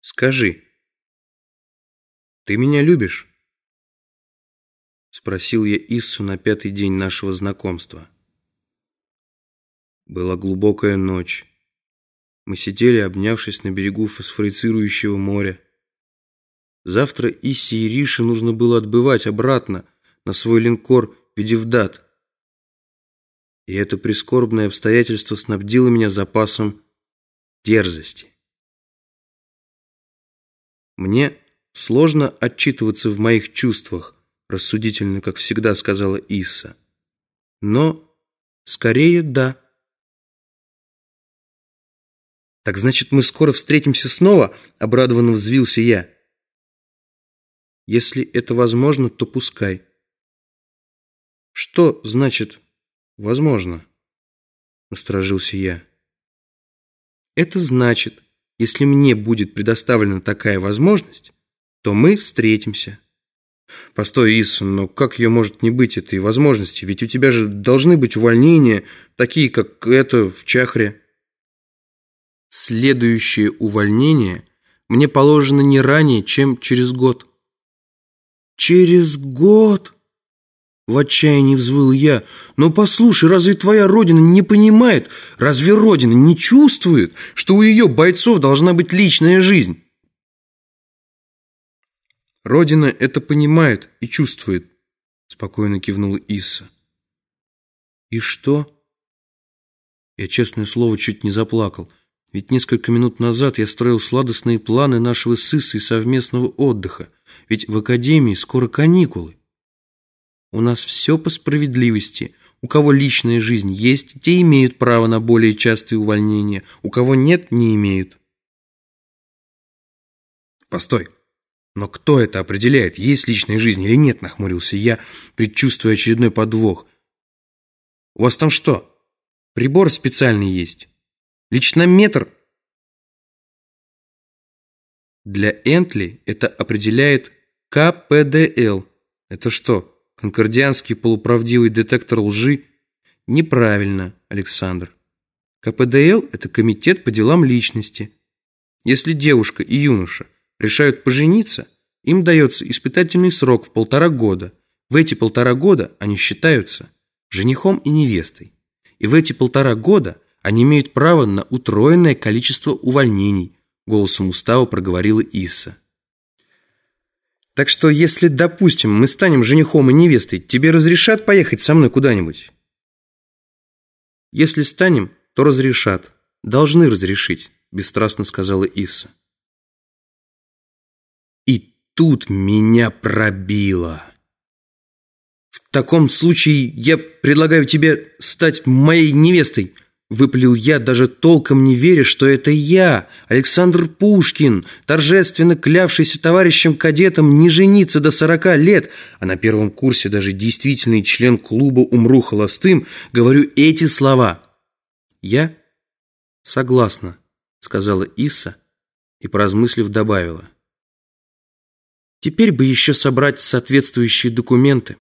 Скажи, ты меня любишь? Спросил я Иссу на пятый день нашего знакомства. Была глубокая ночь. Мы сидели, обнявшись на берегу фосфорицирующего моря. Завтра Иссе и Рише нужно было отбывать обратно на свой линкор Ведевдат. И это прискорбное обстоятельство снабдило меня запасом дерзости. Мне сложно отчитываться в моих чувствах, рассудительно, как всегда сказала Исса. Но скорее да. Так значит, мы скоро встретимся снова, обрадованно взвился я. Если это возможно, то пускай. Что значит возможно? Насторожился я. Это значит, если мне будет предоставлена такая возможность, то мы встретимся. Постой, Исон, но как ее может не быть, этой возможности? Ведь у тебя же должны быть увольнения, такие, как это в Чахре. Следующее увольнение мне положено не ранее, чем через год. Через год? В отчаянии взвыл я. Но послушай, разве твоя родина не понимает, разве родина не чувствует, что у ее бойцов должна быть личная жизнь? Родина это понимает и чувствует, спокойно кивнула Исса. И что? Я, честное слово, чуть не заплакал. Ведь несколько минут назад я строил сладостные планы нашего с Иссой совместного отдыха. Ведь в академии скоро каникулы. У нас все по справедливости. У кого личная жизнь есть, те имеют право на более частые увольнения. У кого нет, не имеют. Постой. Но кто это определяет, есть личная жизнь или нет, нахмурился я, предчувствуя очередной подвох. У вас там что? Прибор специальный есть? Личнометр? Для Энтли это определяет КПДЛ. Это что, Конкордианский полуправдивый детектор лжи? Неправильно, Александр. КПДЛ – это комитет по делам личности. Если девушка и юноша решают пожениться, им дается испытательный срок в полтора года. В эти полтора года они считаются женихом и невестой. И в эти полтора года они имеют право на утроенное количество увольнений, голосом устава проговорила Исса. Так что, если, допустим, мы станем женихом и невестой, тебе разрешат поехать со мной куда-нибудь? Если станем, то разрешат. Должны разрешить, бесстрастно сказала Иса. И тут меня пробило. В таком случае я предлагаю тебе стать моей невестой, Выпалил я, даже толком не веря, что это я, Александр Пушкин, торжественно клявшийся товарищем-кадетом не жениться до сорока лет, а на первом курсе даже действительный член клуба «Умру холостым», говорю эти слова. «Я согласна», — сказала Иса и, поразмыслив, добавила. «Теперь бы еще собрать соответствующие документы».